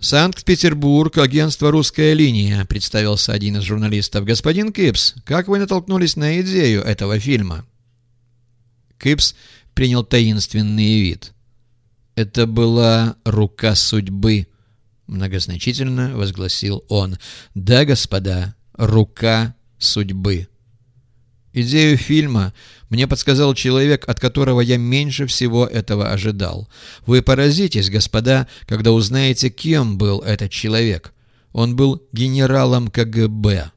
«Санкт-Петербург, агентство «Русская линия», — представился один из журналистов. «Господин Кипс, как вы натолкнулись на идею этого фильма?» Кипс принял таинственный вид. «Это была рука судьбы», — многозначительно возгласил он. «Да, господа, рука судьбы». Идею фильма мне подсказал человек, от которого я меньше всего этого ожидал. Вы поразитесь, господа, когда узнаете, кем был этот человек. Он был генералом КГБ.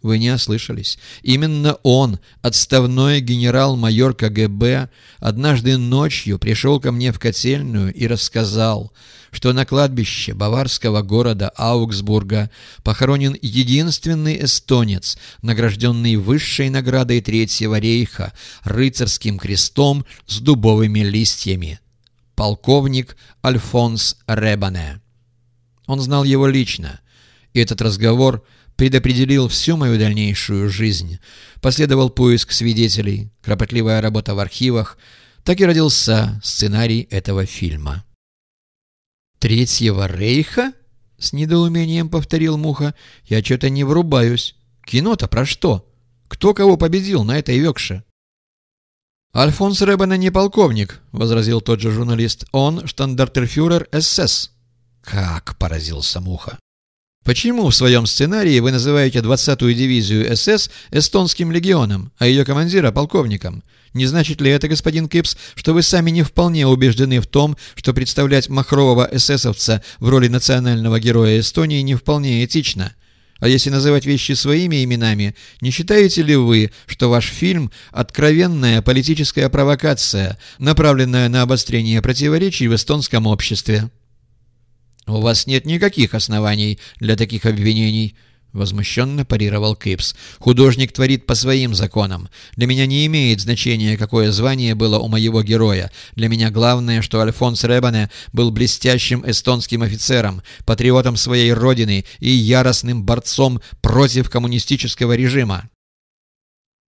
Вы не ослышались. Именно он, отставной генерал-майор КГБ, однажды ночью пришел ко мне в котельную и рассказал, что на кладбище баварского города Аугсбурга похоронен единственный эстонец, награжденный высшей наградой Третьего рейха, рыцарским крестом с дубовыми листьями. Полковник Альфонс Ребане. Он знал его лично, и этот разговор – предопределил всю мою дальнейшую жизнь. Последовал поиск свидетелей, кропотливая работа в архивах. Так и родился сценарий этого фильма. «Третьего рейха?» — с недоумением повторил Муха. «Я что-то не врубаюсь. Кино-то про что? Кто кого победил на этой векше?» «Альфонс Ребана не полковник», — возразил тот же журналист. «Он штандартенфюрер СС». «Как?» — поразился Муха. Почему в своем сценарии вы называете 20-ю дивизию СС эстонским легионом, а ее командира – полковником? Не значит ли это, господин Кипс, что вы сами не вполне убеждены в том, что представлять махрового эсэсовца в роли национального героя Эстонии не вполне этично? А если называть вещи своими именами, не считаете ли вы, что ваш фильм – откровенная политическая провокация, направленная на обострение противоречий в эстонском обществе? «У вас нет никаких оснований для таких обвинений», — возмущенно парировал Кипс. «Художник творит по своим законам. Для меня не имеет значения, какое звание было у моего героя. Для меня главное, что Альфонс Ребане был блестящим эстонским офицером, патриотом своей родины и яростным борцом против коммунистического режима».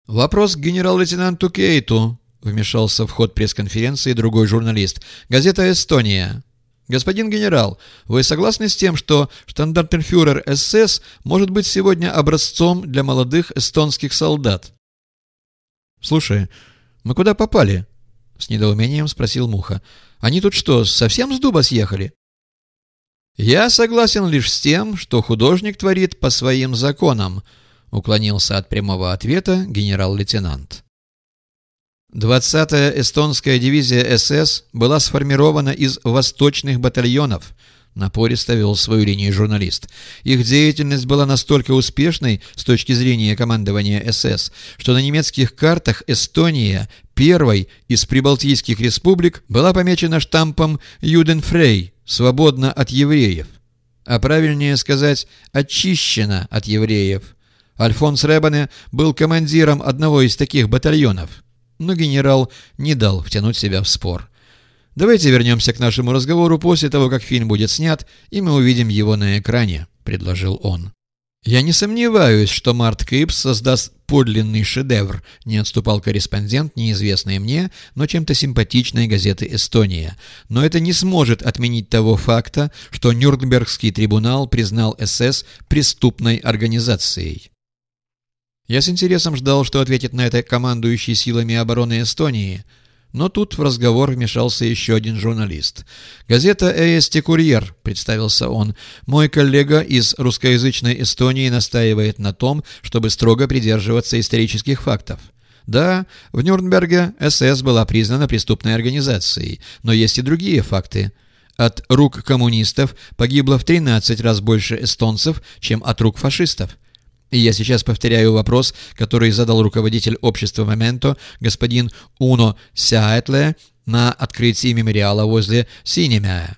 «Вопрос к генерал-лейтенанту Кейту», — вмешался в ход пресс-конференции другой журналист. «Газета «Эстония». «Господин генерал, вы согласны с тем, что штандартенфюрер СС может быть сегодня образцом для молодых эстонских солдат?» «Слушай, мы куда попали?» — с недоумением спросил Муха. «Они тут что, совсем с дуба съехали?» «Я согласен лишь с тем, что художник творит по своим законам», — уклонился от прямого ответа генерал-лейтенант. 20-я эстонская дивизия СС была сформирована из восточных батальонов, напористо вел свою линию журналист. Их деятельность была настолько успешной с точки зрения командования СС, что на немецких картах Эстония, первой из прибалтийских республик, была помечена штампом «Юденфрей» — «свободно от евреев». А правильнее сказать «очищена от евреев». Альфонс Ребане был командиром одного из таких батальонов — но генерал не дал втянуть себя в спор. «Давайте вернемся к нашему разговору после того, как фильм будет снят, и мы увидим его на экране», — предложил он. «Я не сомневаюсь, что Март Кипс создаст подлинный шедевр», — не отступал корреспондент неизвестной мне, но чем-то симпатичной газеты «Эстония». «Но это не сможет отменить того факта, что Нюрнбергский трибунал признал СС преступной организацией». Я с интересом ждал, что ответит на это командующий силами обороны Эстонии. Но тут в разговор вмешался еще один журналист. «Газета «Эсти Курьер», — представился он. «Мой коллега из русскоязычной Эстонии настаивает на том, чтобы строго придерживаться исторических фактов». Да, в Нюрнберге СС была признана преступной организацией, но есть и другие факты. От рук коммунистов погибло в 13 раз больше эстонцев, чем от рук фашистов. И я сейчас повторяю вопрос, который задал руководитель общества «Моменто» господин Уно Сяэтле на открытии мемориала возле Синемя.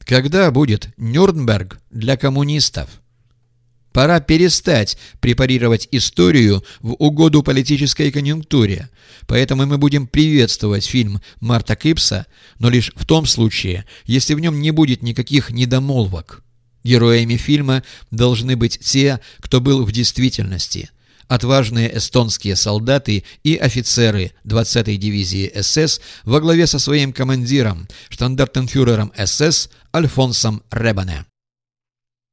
Когда будет Нюрнберг для коммунистов? Пора перестать препарировать историю в угоду политической конъюнктуре. Поэтому мы будем приветствовать фильм Марта Кипса, но лишь в том случае, если в нем не будет никаких недомолвок. Героями фильма должны быть те, кто был в действительности, отважные эстонские солдаты и офицеры 20-й дивизии СС во главе со своим командиром, штандартенфюрером СС Альфонсом Ребане.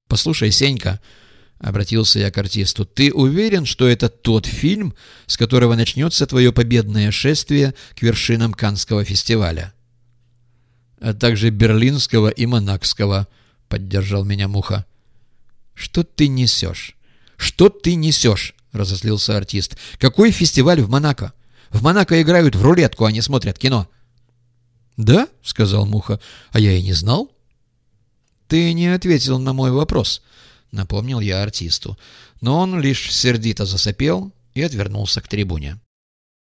«Послушай, Сенька», — обратился я к артисту, — «ты уверен, что это тот фильм, с которого начнется твое победное шествие к вершинам Канского фестиваля?» «А также Берлинского и Монакского», — поддержал меня Муха. «Что ты несешь? Что ты несешь?» — разозлился артист. «Какой фестиваль в Монако? В Монако играют в рулетку, а не смотрят кино». «Да?» — сказал Муха. «А я и не знал». «Ты не ответил на мой вопрос», — напомнил я артисту. Но он лишь сердито засопел и отвернулся к трибуне.